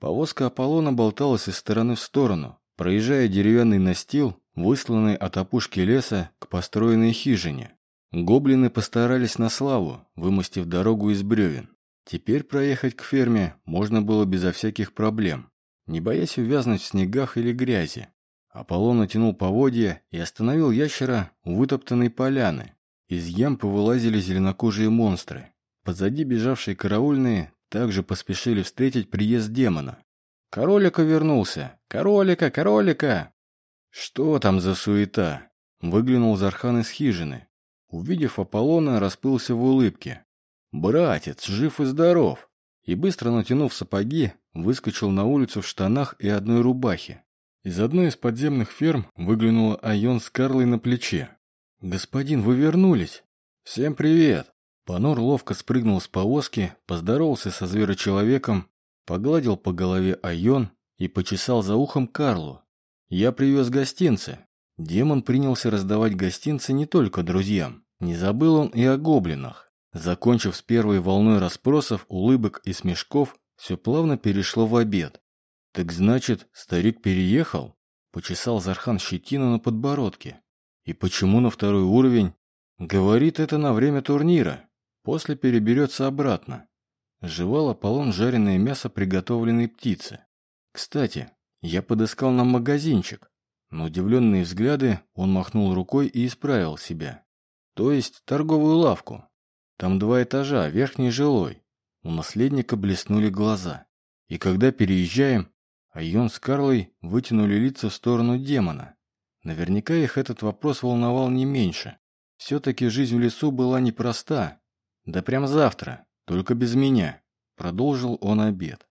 Повозка Аполлона болталась из стороны в сторону, проезжая деревянный настил, высланный от опушки леса к построенной хижине. Гоблины постарались на славу, вымостив дорогу из бревен. Теперь проехать к ферме можно было безо всяких проблем, не боясь увязнуть в снегах или грязи. Аполлон натянул поводья и остановил ящера у вытоптанной поляны. Из ям повылазили зеленокожие монстры. Позади бежавшие караульные также поспешили встретить приезд демона. «Королика вернулся! Королика! Королика!» «Что там за суета?» Выглянул Зархан из хижины. Увидев Аполлона, расплылся в улыбке. «Братец, жив и здоров!» И быстро натянув сапоги, выскочил на улицу в штанах и одной рубахе. Из одной из подземных ферм выглянула Айон с Карлой на плече. «Господин, вы вернулись!» «Всем привет!» Панор ловко спрыгнул с повозки, поздоровался со зверочеловеком, погладил по голове Айон и почесал за ухом Карлу. «Я привез гостинцы». Демон принялся раздавать гостинцы не только друзьям. Не забыл он и о гоблинах. Закончив с первой волной расспросов, улыбок и смешков, все плавно перешло в обед. «Так значит, старик переехал?» Почесал Зархан щетину на подбородке. «И почему на второй уровень?» «Говорит, это на время турнира. После переберется обратно». Жевал Аполлон жареное мясо приготовленной птицы. «Кстати, я подыскал нам магазинчик». На удивленные взгляды он махнул рукой и исправил себя. То есть торговую лавку. Там два этажа, верхний жилой. У наследника блеснули глаза. И когда переезжаем, Айон с Карлой вытянули лица в сторону демона. Наверняка их этот вопрос волновал не меньше. Все-таки жизнь в лесу была непроста. Да прям завтра, только без меня. Продолжил он обед.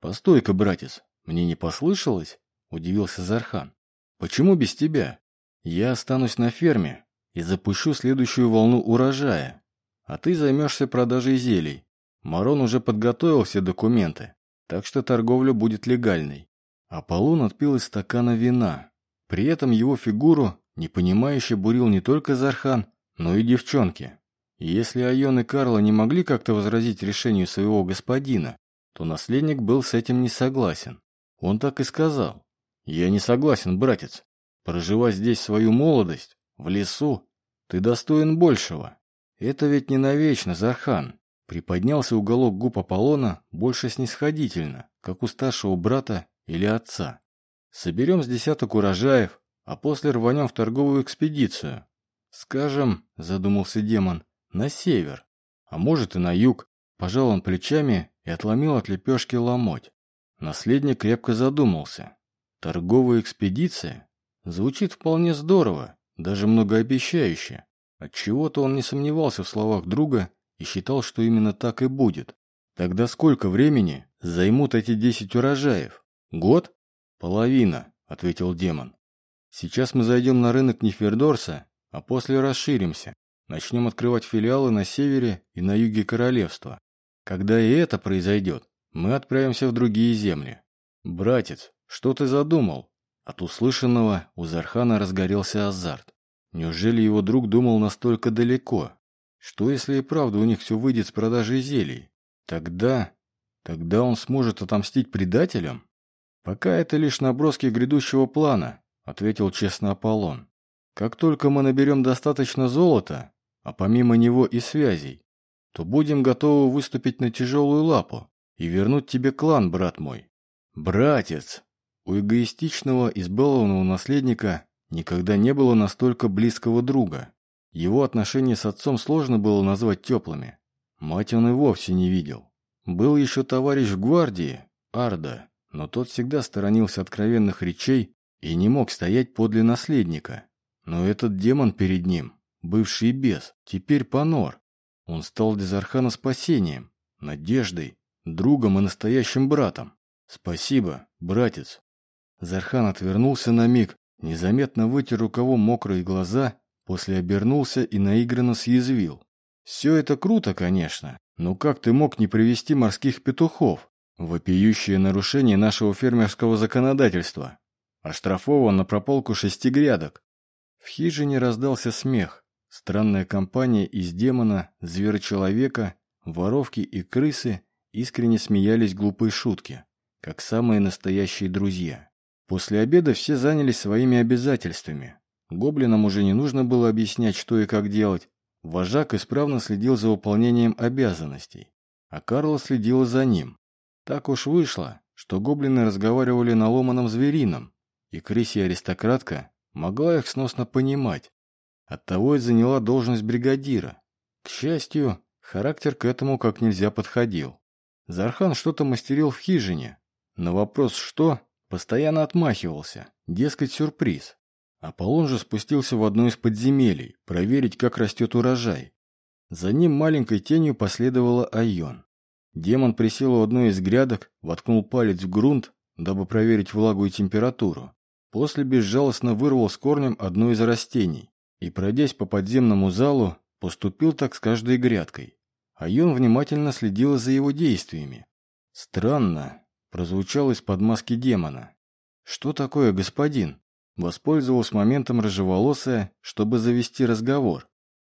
«Постой-ка, братец, мне не послышалось?» Удивился Зархан. «Почему без тебя? Я останусь на ферме и запущу следующую волну урожая. А ты займешься продажей зелий. Марон уже подготовил все документы так что торговля будет легальной. Аполлон отпил из стакана вина. При этом его фигуру непонимающе бурил не только Зархан, но и девчонки. Если Айон и Карла не могли как-то возразить решению своего господина, то наследник был с этим не согласен. Он так и сказал. «Я не согласен, братец. Проживать здесь свою молодость, в лесу, ты достоин большего. Это ведь не навечно, Зархан. Приподнялся уголок губ Аполлона больше снисходительно, как у старшего брата или отца. Соберем с десяток урожаев, а после рванем в торговую экспедицию. Скажем, задумался демон, на север, а может и на юг. Пожал он плечами и отломил от лепешки ломоть. Наследник крепко задумался. Торговая экспедиция? Звучит вполне здорово, даже многообещающе. Отчего-то он не сомневался в словах друга и считал, что именно так и будет. Тогда сколько времени займут эти десять урожаев? Год? Половина, ответил демон. Сейчас мы зайдем на рынок Нефердорса, а после расширимся. Начнем открывать филиалы на севере и на юге королевства. Когда и это произойдет, мы отправимся в другие земли. Братец, что ты задумал? От услышанного у Зархана разгорелся азарт. Неужели его друг думал настолько далеко? Что если и правда у них все выйдет с продажей зелий? Тогда... Тогда он сможет отомстить предателям? Пока это лишь наброски грядущего плана, ответил честно Аполлон. Как только мы наберем достаточно золота, а помимо него и связей, то будем готовы выступить на тяжелую лапу и вернуть тебе клан, брат мой. Братец! У эгоистичного, избалованного наследника никогда не было настолько близкого друга. Его отношения с отцом сложно было назвать теплыми. Мать он и вовсе не видел. Был еще товарищ в гвардии, Арда, но тот всегда сторонился откровенных речей и не мог стоять подле наследника. Но этот демон перед ним, бывший бес, теперь понор. Он стал для Зархана спасением, надеждой, другом и настоящим братом. Спасибо, братец. Зархан отвернулся на миг, незаметно вытер рукавом мокрые глаза После обернулся и наигранно съязвил. «Все это круто, конечно, но как ты мог не привести морских петухов? Вопиющее нарушение нашего фермерского законодательства. Оштрафован на прополку шести грядок». В хижине раздался смех. Странная компания из демона, зверочеловека, воровки и крысы искренне смеялись глупой шутки. как самые настоящие друзья. После обеда все занялись своими обязательствами. Гоблинам уже не нужно было объяснять, что и как делать. Вожак исправно следил за выполнением обязанностей, а Карла следила за ним. Так уж вышло, что гоблины разговаривали на ломаном зверином, и крысия-аристократка могла их сносно понимать. Оттого и заняла должность бригадира. К счастью, характер к этому как нельзя подходил. Зархан что-то мастерил в хижине. На вопрос «что?» постоянно отмахивался, дескать, сюрприз. Аполлон же спустился в одно из подземелий, проверить, как растет урожай. За ним маленькой тенью последовала Айон. Демон присел у одной из грядок, воткнул палец в грунт, дабы проверить влагу и температуру. После безжалостно вырвал с корнем одно из растений и, пройдясь по подземному залу, поступил так с каждой грядкой. Айон внимательно следила за его действиями. «Странно», — прозвучал из-под маски демона. «Что такое, господин?» Воспользовался моментом рыжеволосая, чтобы завести разговор.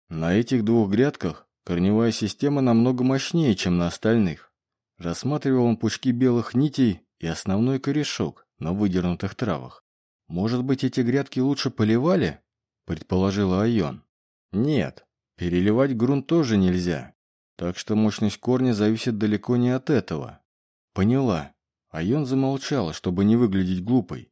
На этих двух грядках корневая система намного мощнее, чем на остальных. Рассматривал он пучки белых нитей и основной корешок на выдернутых травах. «Может быть, эти грядки лучше поливали?» – предположила Айон. «Нет, переливать грунт тоже нельзя, так что мощность корня зависит далеко не от этого». «Поняла». Айон замолчала, чтобы не выглядеть глупой.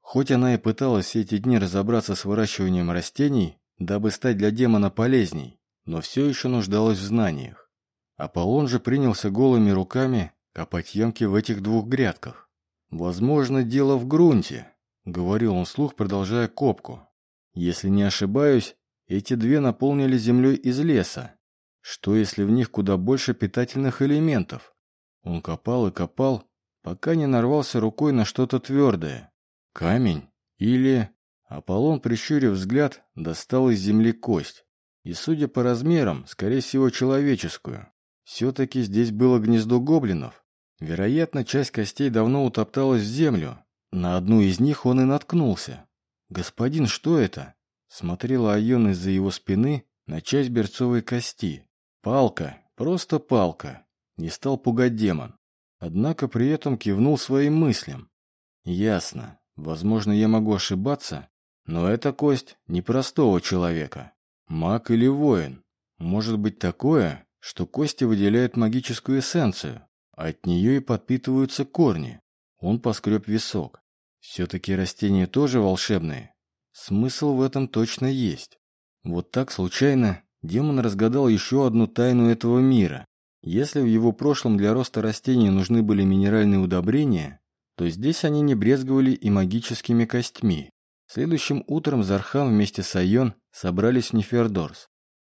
Хоть она и пыталась все эти дни разобраться с выращиванием растений, дабы стать для демона полезней, но все еще нуждалась в знаниях. Аполлон же принялся голыми руками копать ямки в этих двух грядках. «Возможно, дело в грунте», — говорил он вслух, продолжая копку. «Если не ошибаюсь, эти две наполнили землей из леса. Что, если в них куда больше питательных элементов?» Он копал и копал, пока не нарвался рукой на что-то твердое. Камень? Или... Аполлон, прищурив взгляд, достал из земли кость. И, судя по размерам, скорее всего, человеческую. Все-таки здесь было гнездо гоблинов. Вероятно, часть костей давно утопталась в землю. На одну из них он и наткнулся. «Господин, что это?» Смотрела Айон из-за его спины на часть берцовой кости. «Палка, просто палка», — не стал пугать демон. Однако при этом кивнул своим мыслям. «Ясно. Возможно, я могу ошибаться, но эта кость непростого человека. Маг или воин. Может быть такое, что кости выделяют магическую эссенцию, а от нее и подпитываются корни. Он поскреб висок. Все-таки растения тоже волшебные. Смысл в этом точно есть. Вот так случайно демон разгадал еще одну тайну этого мира. Если в его прошлом для роста растений нужны были минеральные удобрения, то здесь они не брезговали и магическими костьми. Следующим утром Зархан вместе с Айон собрались в Нефердорс.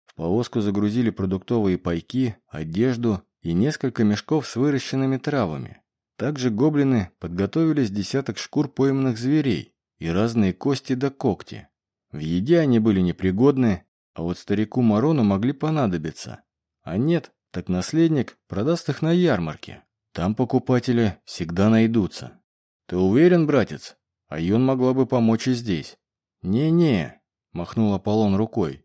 В повозку загрузили продуктовые пайки, одежду и несколько мешков с выращенными травами. Также гоблины подготовили с десяток шкур пойманных зверей и разные кости да когти. В еде они были непригодны, а вот старику Марону могли понадобиться. А нет, так наследник продаст их на ярмарке. Там покупатели всегда найдутся. Ты уверен, братец? А Юн могла бы помочь и здесь. Не-не, махнул Аполлон рукой.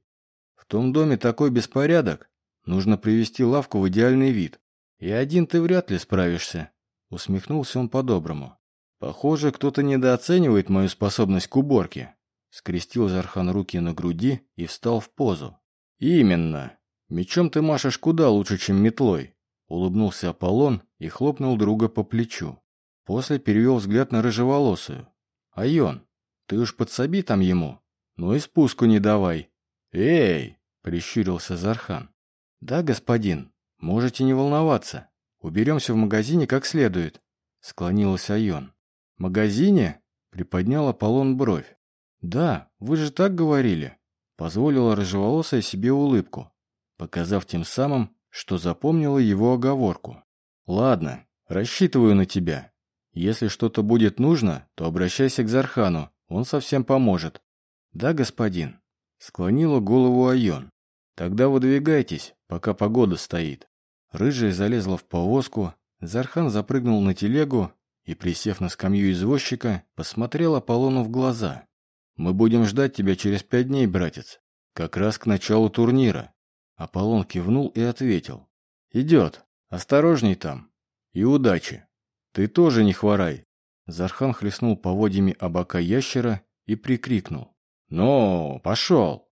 В том доме такой беспорядок. Нужно привести лавку в идеальный вид. И один ты вряд ли справишься. Усмехнулся он по-доброму. Похоже, кто-то недооценивает мою способность к уборке. Скрестил Зархан руки на груди и встал в позу. Именно. Мечом ты машешь куда лучше, чем метлой. Улыбнулся Аполлон и хлопнул друга по плечу. После перевел взгляд на рыжеволосую. «Айон, ты уж подсоби там ему. Ну и спуску не давай». «Эй!» — прищурился Зархан. «Да, господин, можете не волноваться. Уберемся в магазине как следует», — склонилась Айон. «Магазине?» — приподнял Аполлон бровь. «Да, вы же так говорили», — позволила рыжеволосая себе улыбку, показав тем самым, что запомнила его оговорку. «Ладно, рассчитываю на тебя. Если что-то будет нужно, то обращайся к Зархану, он совсем поможет». «Да, господин», — склонила голову Айон. «Тогда выдвигайтесь, пока погода стоит». Рыжая залезла в повозку, Зархан запрыгнул на телегу и, присев на скамью извозчика, посмотрел Аполлону в глаза. «Мы будем ждать тебя через пять дней, братец, как раз к началу турнира». Аполлон кивнул и ответил. «Идет. Осторожней там. И удачи». Ты тоже не хворай. Зархан хлестнул поводьями о бока ящера и прикрикнул. «Ну, пошел!»